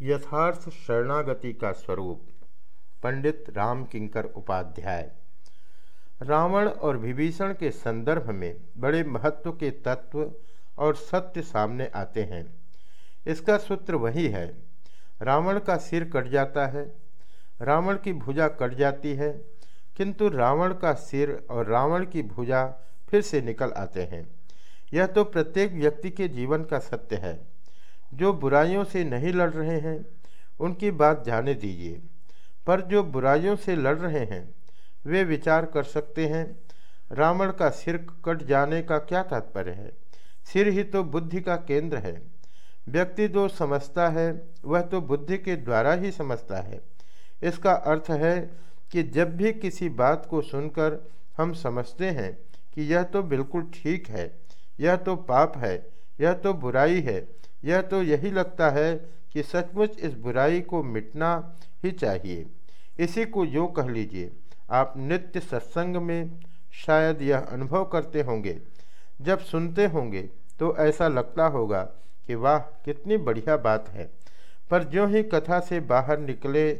यथार्थ शरणागति का स्वरूप। पंडित राम किंकर उपाध्याय। रावण और विभीषण के संदर्भ में बड़े महत्व के तत्व और सत्य सामने आते हैं। इसका सूत्र वही है, रावण का सिर कट जाता है, रावण की भुजा कट जाती है, किंतु रावण का सिर और रावण की भुजा फिर से निकल आते हैं। यह तो प्रत्येक व्यक्ति के जीवन का सत्य है। जो बुराइयों से नहीं लड़ रहे हैं, उनकी बात जाने दीजिए। पर जो बुराइयों से लड़ रहे हैं, वे विचार कर सकते हैं, रावण का सिर कट जाने का क्या तात्पर्य है? सिर ही तो बुद्धि का केंद्र है। व्यक्ति जो समझता है, वह तो बुद्धि के द्वारा ही समझता है। इसका अर्थ है कि जब भी किसी बात को सुनकर हम समझते हैं कि यह तो बिल्कुल ठीक है, यह तो पाप है यह तो बुराई है। यह तो यही लगता है कि सचमुच इस बुराई को मिटना ही चाहिए। इसी को यो कह लीजिए। आप नित्य सत्संग में शायद यह अनुभव करते होंगे। जब सुनते होंगे तो ऐसा लगता होगा कि वाह, कितनी बढ़िया बात है। पर ज्यों ही कथा से बाहर निकले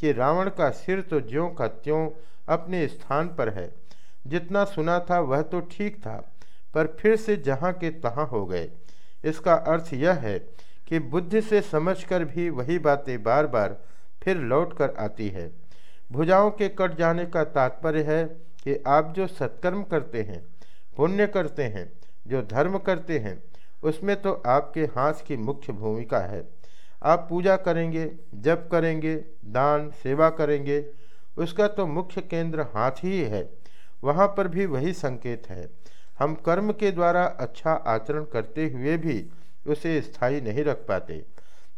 कि रावण का सिर तो ज्यों का त्यों अपने स्थान पर है, जितना सुना था वह तो ठीक था। पर फिर से जहाँ के तहाँ हो गए। इसका अर्थ यह है कि बुद्धि से समझकर भी वही बातें बार बार फिर लौट कर आती है। भुजाओं के कट जाने का तात्पर्य है कि आप जो सत्कर्म करते हैं, पुण्य करते हैं, जो धर्म करते हैं, उसमें तो आपके हाथ की मुख्य भूमिका है। आप पूजा करेंगे, जप करेंगे, दान, सेवा करेंगे, उसका तो मुख्य केंद्र हाथ ही है। वहाँ पर भी वही संकेत है। हम कर्म के द्वारा अच्छा आचरण करते हुए भी उसे स्थायी नहीं रख पाते।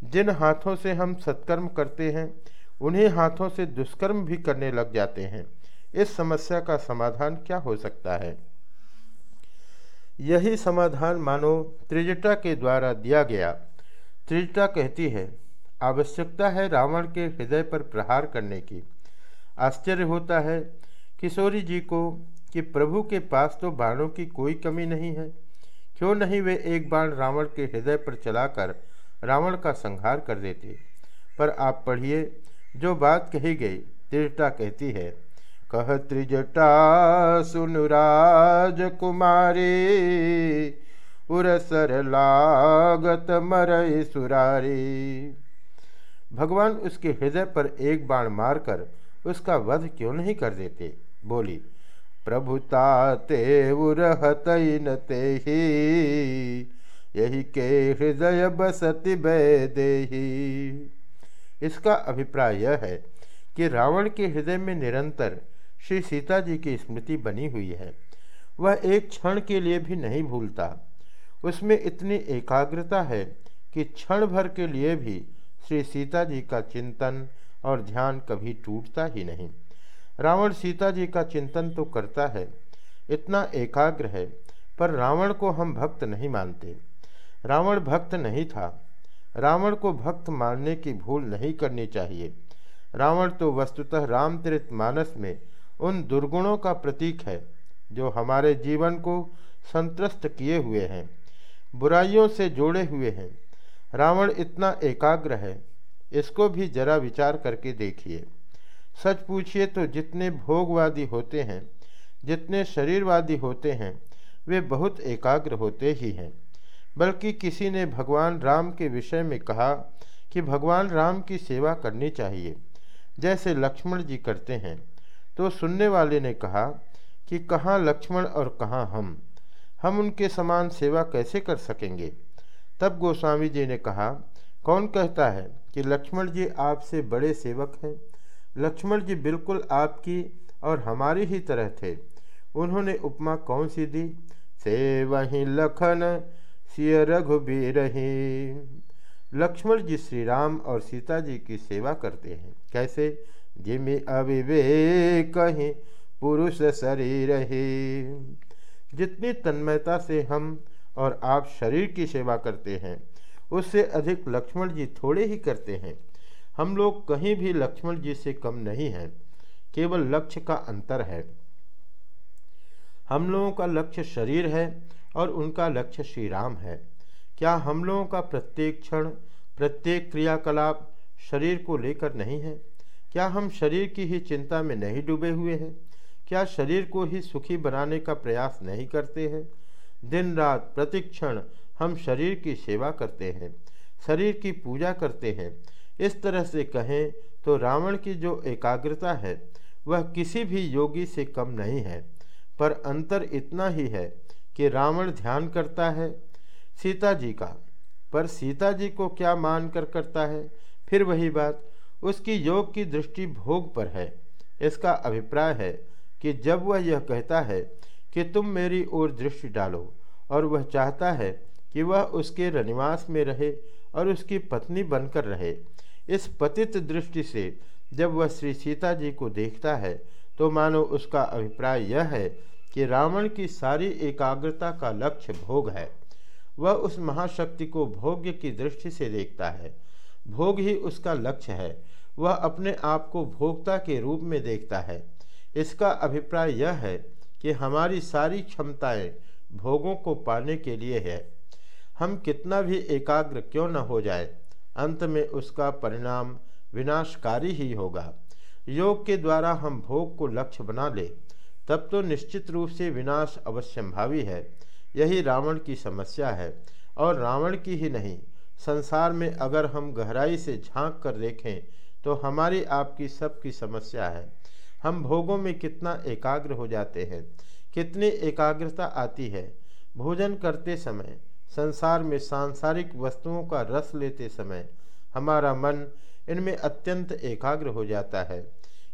जिन हाथों से हम सत्कर्म करते हैं, उन्हीं हाथों से दुष्कर्म भी करने लग जाते हैं। इस समस्या का समाधान क्या हो सकता है? यही समाधान मानो त्रिजटा के द्वारा दिया गया। त्रिजटा कहती है, आवश्यकता है रावण के हृदय पर प्रहार करने की। आश्चर्य होता है, किशोरी जी को कि प्रभु के पास तो बाणों की कोई कमी नहीं है। क्यों नहीं वे एक बाण रावण के हृदय पर चलाकर रावण का संहार कर देते? पर आप पढ़िए, जो बात कही गई त्रिजटा कहती है, कह त्रिजटा सुनुराज कुमारी उरसर लागत मरई सुरारी। भगवान उसके हृदय पर एक बाण मारकर उसका वध क्यों नहीं कर देते? बोली प्रभुता ते उरहतन ते ही यही के हृदय बसति बेदेही। इसका अभिप्राय यह है कि रावण के हृदय में निरंतर श्री सीता जी की स्मृति बनी हुई है। वह एक क्षण के लिए भी नहीं भूलता। उसमें इतनी एकाग्रता है कि क्षण भर के लिए भी श्री सीता जी का चिंतन और ध्यान कभी टूटता ही नहीं। रावण सीता जी का चिंतन तो करता है, इतना एकाग्र है, पर रावण को हम भक्त नहीं मानते। रावण भक्त नहीं था। रावण को भक्त मानने की भूल नहीं करनी चाहिए। रावण तो वस्तुतः रामचरित मानस में उन दुर्गुणों का प्रतीक है, जो हमारे जीवन को संतुष्ट किए हुए हैं, बुराइयों से जोड़े हुए हैं। रावण इतना एकाग्र है, इसको भी जरा विचार करके देखिए। सच पूछिए तो जितने भोगवादी होते हैं, जितने शरीरवादी होते हैं, वे बहुत एकाग्र होते ही हैं। बल्कि किसी ने भगवान राम के विषय में कहा कि भगवान राम की सेवा करनी चाहिए, जैसे लक्ष्मण जी करते हैं तो सुनने वाले ने कहा कि कहाँ लक्ष्मण और कहाँ हम? हम उनके समान सेवा कैसे कर सकेंगे? तब गोस्वामी जी ने कहा, कौन कहता है कि लक्ष्मण जी आपसे बड़े सेवक हैं? लक्ष्मण जी बिल्कुल आपकी और हमारी ही तरह थे। उन्होंने उपमा कौन सी दी? से वही लखन, सिय रघुबीर लक्ष्मण जी श्री राम और सीता जी की सेवा करते हैं। कैसे? जिमि अविवेक कहीं पुरुष शरीर ही। जितनी तन्मयता से हम और आप शरीर की सेवा करते हैं, उससे अधिक लक्ष्मण जी थोड़े ही करते हैं। हम लोग कहीं भी लक्ष्मण जी से कम नहीं हैं, केवल लक्ष्य का अंतर है। हम लोगों का लक्ष्य शरीर है और उनका लक्ष्य श्री राम है। क्या हम लोगों का प्रत्येक क्षण, प्रत्येक क्रियाकलाप शरीर को लेकर नहीं है? क्या हम शरीर की ही चिंता में नहीं डूबे हुए हैं? क्या शरीर को ही सुखी बनाने का प्रयास नहीं करते हैं? दिन रात प्रतिक्षण हम शरीर की सेवा करते हैं, शरीर की पूजा करते हैं इस तरह से कहें तो रावण की जो एकाग्रता है, वह किसी भी योगी से कम नहीं है। पर अंतर इतना ही है कि रावण ध्यान करता है। सीता जी का। पर सीता जी को क्या मान कर करता है? फिर वही बात, उसकी योग की दृष्टि भोग पर है। इसका अभिप्राय है कि जब वह यह कहता है कि तुम मेरी ओर दृष्टि डालो और वह चाहता है कि वह उसके रनिवास में रहे और उसकी पत्नी बनकर रहे इस पतित दृष्टि से जब वह श्री सीता जी को देखता है तो मानो उसका अभिप्राय यह है कि रावण की सारी एकाग्रता का लक्ष्य भोग है। वह उस महाशक्ति को भोग्य की दृष्टि से देखता है। भोग ही उसका लक्ष्य है। वह अपने आप को भोक्ता के रूप में देखता है। इसका अभिप्राय यह है कि हमारी सारी क्षमताएँ भोगों को पाने के लिए है। हम कितना भी एकाग्र क्यों न हो जाए अंत में उसका परिणाम विनाशकारी ही होगा। योग के द्वारा हम भोग को लक्ष्य बना ले, तब तो निश्चित रूप से विनाश अवश्यंभावी है। यही रावण की समस्या है। और रावण की ही नहीं, संसार में अगर हम गहराई से झाँक कर देखें तो हमारी आपकी सबकी समस्या है। हम भोगों में कितना एकाग्र हो जाते हैं, कितनी एकाग्रता आती है। भोजन करते समय संसार में सांसारिक वस्तुओं का रस लेते समय हमारा मन इनमें अत्यंत एकाग्र हो जाता है।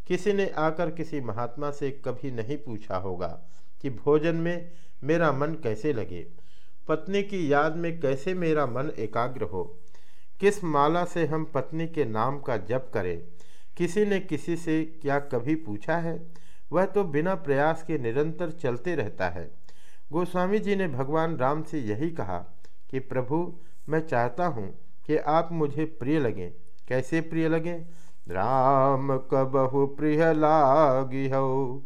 किसी ने आकर किसी महात्मा से कभी नहीं पूछा होगा कि भोजन में मेरा मन कैसे लगे? पत्नी की याद में कैसे मेरा मन एकाग्र हो? किस माला से हम पत्नी के नाम का जप करें? किसी ने किसी से क्या कभी पूछा है? वह तो बिना प्रयास के निरंतर चलते रहता है। गोस्वामी जी ने भगवान राम से यही कहा कि प्रभु, मैं चाहता हूँ कि आप मुझे प्रिय लगें। कैसे प्रिय लगें? राम कबहु प्रिय लागी हो।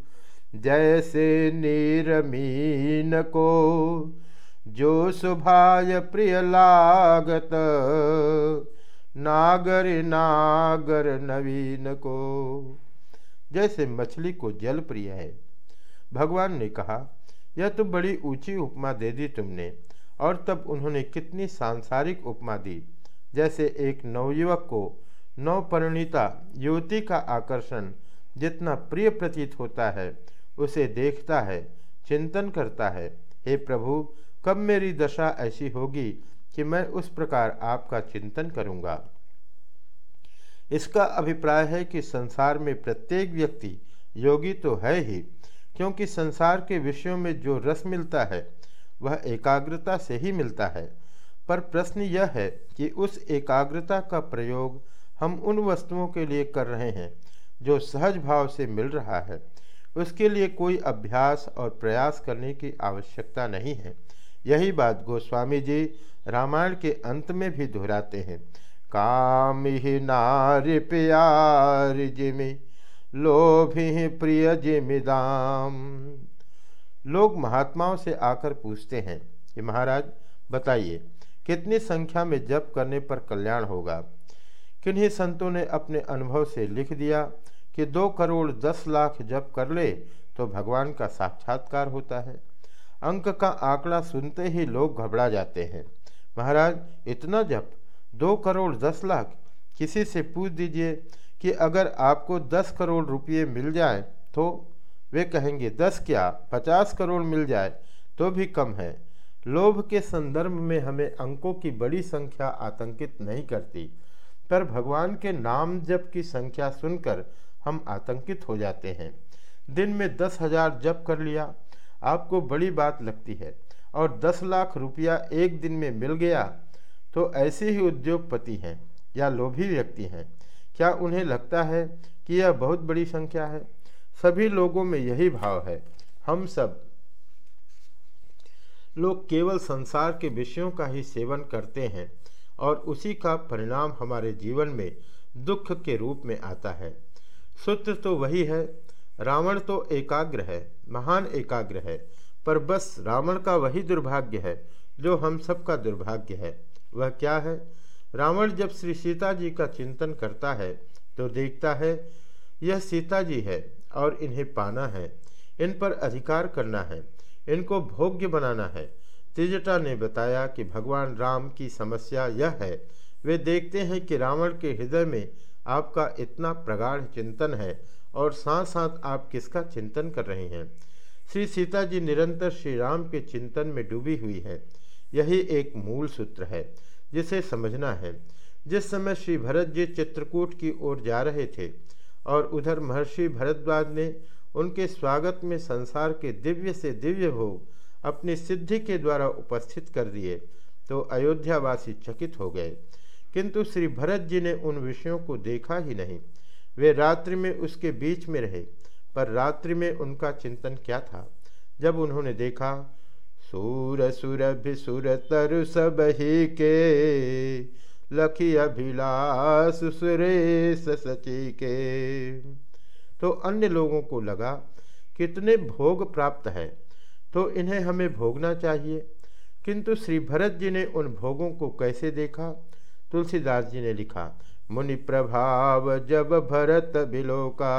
जैसे नीरमीन को, जो सुभाय प्रिय लागत, नागर नागर नवीन को। जैसे मछली को जल प्रिय है। भगवान ने कहा यह तो बड़ी ऊँची उपमा दे दी तुमने, और तब उन्होंने कितनी सांसारिक उपमा दी। जैसे एक नवयुवक को, नवपरिणीता, युवती का आकर्षण जितना प्रिय प्रतीत होता है, उसे देखता है, चिंतन करता है, हे प्रभु, कब मेरी दशा ऐसी होगी कि मैं उस प्रकार आपका चिंतन करूँगा? इसका अभिप्राय है कि संसार में प्रत्येक व्यक्ति योगी तो है ही क्योंकि संसार के विषयों में जो रस मिलता है, वह एकाग्रता से ही मिलता है। पर प्रश्न यह है कि उस एकाग्रता का प्रयोग हम उन वस्तुओं के लिए कर रहे हैं, जो सहज भाव से मिल रहा है। उसके लिए कोई अभ्यास और प्रयास करने की आवश्यकता नहीं है। यही बात गोस्वामी जी रामायण के अंत में भी दोहराते हैं। काम ही नारी प्यार जिमि। लोभी प्रिय जिमिदाम। लोग महात्माओं से आकर पूछते हैं कि महाराज, बताइए, कितनी संख्या में जप करने पर कल्याण होगा? किन्हीं संतों ने अपने अनुभव से लिख दिया कि दो करोड़ दस लाख जप कर ले तो भगवान का साक्षात्कार होता है। अंक का आंकड़ा सुनते ही लोग घबरा जाते हैं। महाराज, इतना जप, दो करोड़ दस लाख, किसी से पूछ दीजिए कि अगर आपको दस करोड़ रुपये मिल जाए तो वे कहेंगे, दस क्या? पचास करोड़ मिल जाए तो भी कम है। लोभ के संदर्भ में हमें अंकों की बड़ी संख्या आतंकित नहीं करती, पर भगवान के नाम जप की संख्या सुनकर हम आतंकित हो जाते हैं। दिन में दस हज़ार जप कर लिया, आपको बड़ी बात लगती है, और दस लाख रुपया एक दिन में मिल गया तो ऐसे ही उद्योगपति हैं या लोभी व्यक्ति हैं। क्या उन्हें लगता है कि यह बहुत बड़ी संख्या है? सभी लोगों में यही भाव है। हम सब लोग केवल संसार के विषयों का ही सेवन करते हैं और उसी का परिणाम हमारे जीवन में दुख के रूप में आता है। सूत्र तो वही है, रावण तो एकाग्र है, महान एकाग्र है, पर बस रावण का वही दुर्भाग्य है जो हम सबका दुर्भाग्य है। वह क्या है? रावण जब श्री सीता जी का चिंतन करता है तो देखता है, यह सीता जी है और इन्हें पाना है, इन पर अधिकार करना है, इनको भोग्य बनाना है। त्रिजटा ने बताया कि भगवान राम की समस्या यह है, वे देखते हैं कि रावण के हृदय में आपका इतना प्रगाढ़ चिंतन है और साथ साथ आप किसका चिंतन कर रहे हैं। श्री सीता जी निरंतर श्री राम के चिंतन में डूबी हुई है। यही एक मूल सूत्र है। जिसे समझना है। जिस समय श्री भरत जी चित्रकूट की ओर जा रहे थे और उधर महर्षि भरद्वाज ने उनके स्वागत में संसार के दिव्य से दिव्य भोग अपनी सिद्धि के द्वारा उपस्थित कर दिए तो अयोध्यावासी चकित हो गए। किंतु श्री भरत जी ने उन विषयों को देखा ही नहीं। वे रात्रि में उसके बीच में रहे, पर रात्रि में उनका चिंतन क्या था? जब उन्होंने देखा सूर सुर सुर तरु सब ही के लखी अभिलाष सुरेश सची के तो अन्य लोगों को लगा, कितने भोग प्राप्त है तो इन्हें हमें भोगना चाहिए। किंतु श्री भरत जी ने उन भोगों को कैसे देखा? तुलसीदास जी ने लिखा, मुनि प्रभाव जब भरत बिलोका।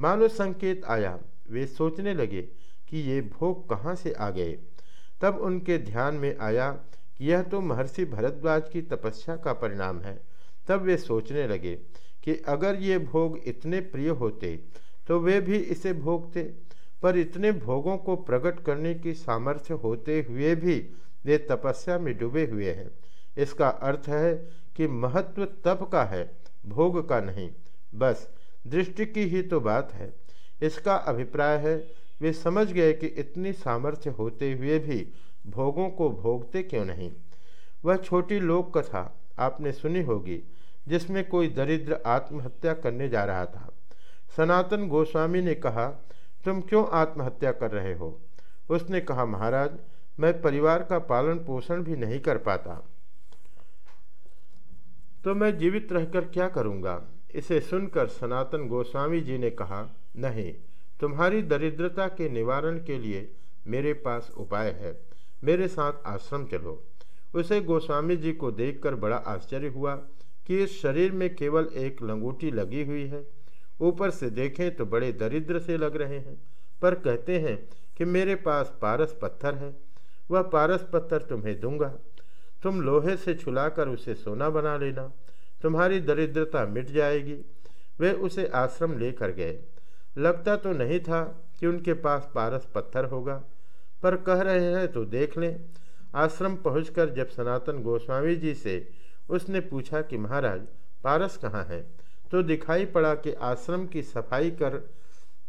मानो संकेत आया, वे सोचने लगे कि ये भोग कहाँ से आ गए। तब उनके ध्यान में आया कि यह तो महर्षि भरद्वाज की तपस्या का परिणाम है। तब वे सोचने लगे कि अगर ये भोग इतने प्रिय होते तो वे भी इसे भोगते। पर इतने भोगों को प्रकट करने की सामर्थ्य होते हुए भी वे तपस्या में डूबे हुए हैं। इसका अर्थ है कि महत्व तप का है, भोग का नहीं। बस, दृष्टि की ही तो बात है। इसका अभिप्राय है वे समझ गए कि इतनी सामर्थ्य होते हुए भी भोगों को भोगते क्यों नहीं? वह छोटी लोक कथा आपने सुनी होगी, जिसमें कोई दरिद्र आत्महत्या करने जा रहा था। सनातन गोस्वामी ने कहा, तुम क्यों आत्महत्या कर रहे हो? उसने कहा, महाराज, मैं परिवार का पालन पोषण भी नहीं कर पाता। तो मैं जीवित रहकर क्या करूँगा? इसे सुनकर सनातन गोस्वामी जी ने कहा, नहीं तुम्हारी दरिद्रता के निवारण के लिए मेरे पास उपाय है। मेरे साथ आश्रम चलो। उसे गोस्वामी जी को देखकर बड़ा आश्चर्य हुआ कि इस शरीर में केवल एक लंगूटी लगी हुई है। ऊपर से देखें तो बड़े दरिद्र से लग रहे हैं, पर कहते हैं कि मेरे पास पारस पत्थर है। वह पारस पत्थर तुम्हें दूँगा। तुम लोहे से छुलाकर उसे सोना बना लेना। तुम्हारी दरिद्रता मिट जाएगी। वे उसे आश्रम लेकर गए। लगता तो नहीं था कि उनके पास पारस पत्थर होगा, पर कह रहे हैं तो देख लें। आश्रम पहुंचकर जब सनातन गोस्वामी जी से उसने पूछा कि महाराज, पारस कहाँ है? तो दिखाई पड़ा कि आश्रम की सफ़ाई कर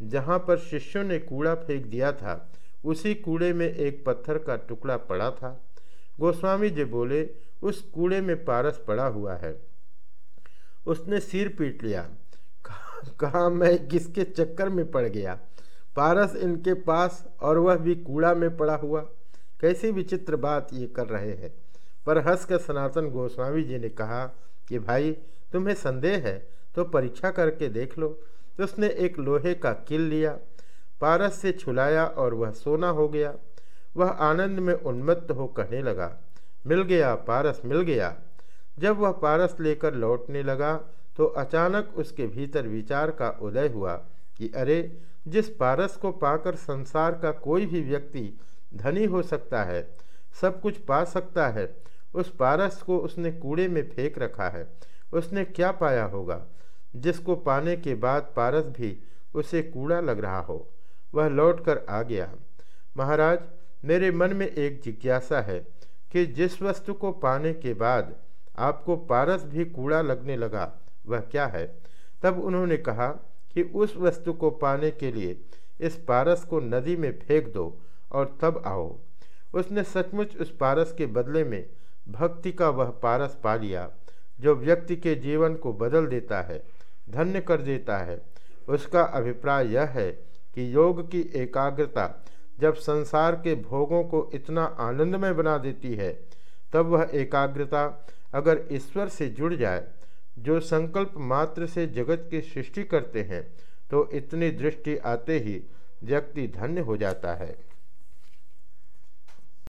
जहाँ पर शिष्यों ने कूड़ा फेंक दिया था, उसी कूड़े में एक पत्थर का टुकड़ा पड़ा था। गोस्वामी जी बोले, उस कूड़े में पारस पड़ा हुआ है। उसने सिर पीट लिया। कहा मैं किसके चक्कर में पड़ गया? पारस इनके पास और वह भी कूड़ा में पड़ा हुआ। कैसी विचित्र बात ये कर रहे हैं। पर हंसकर सनातन गोस्वामी जी ने कहा कि भाई, तुम्हें संदेह है तो परीक्षा करके देख लो। उसने एक लोहे का किल लिया, पारस से छुलाया और वह सोना हो गया। वह आनंद में उन्मत्त हो कहने लगा, मिल गया पारस, मिल गया। जब वह पारस लेकर लौटने लगा तो अचानक उसके भीतर विचार का उदय हुआ कि अरे, जिस पारस को पाकर संसार का कोई भी व्यक्ति धनी हो सकता है, सब कुछ पा सकता है, उस पारस को उसने कूड़े में फेंक रखा है, उसने क्या पाया होगा? जिसको पाने के बाद पारस भी उसे कूड़ा लग रहा हो। वह लौट कर आ गया। महाराज, मेरे मन में एक जिज्ञासा है कि जिस वस्तु को पाने के बाद आपको पारस भी कूड़ा लगने लगा वह क्या है? तब उन्होंने कहा कि उस वस्तु को पाने के लिए इस पारस को नदी में फेंक दो और तब आओ। उसने सचमुच उस पारस के बदले में भक्ति का वह पारस पा लिया, जो व्यक्ति के जीवन को बदल देता है, धन्य कर देता है। उसका अभिप्राय यह है कि योग की एकाग्रता जब संसार के भोगों को इतना आनंदमय बना देती है, तब वह एकाग्रता अगर ईश्वर से जुड़ जाए जो संकल्प मात्र से जगत की सृष्टि करते हैं तो इतनी दृष्टि आते ही व्यक्ति धन्य हो जाता है।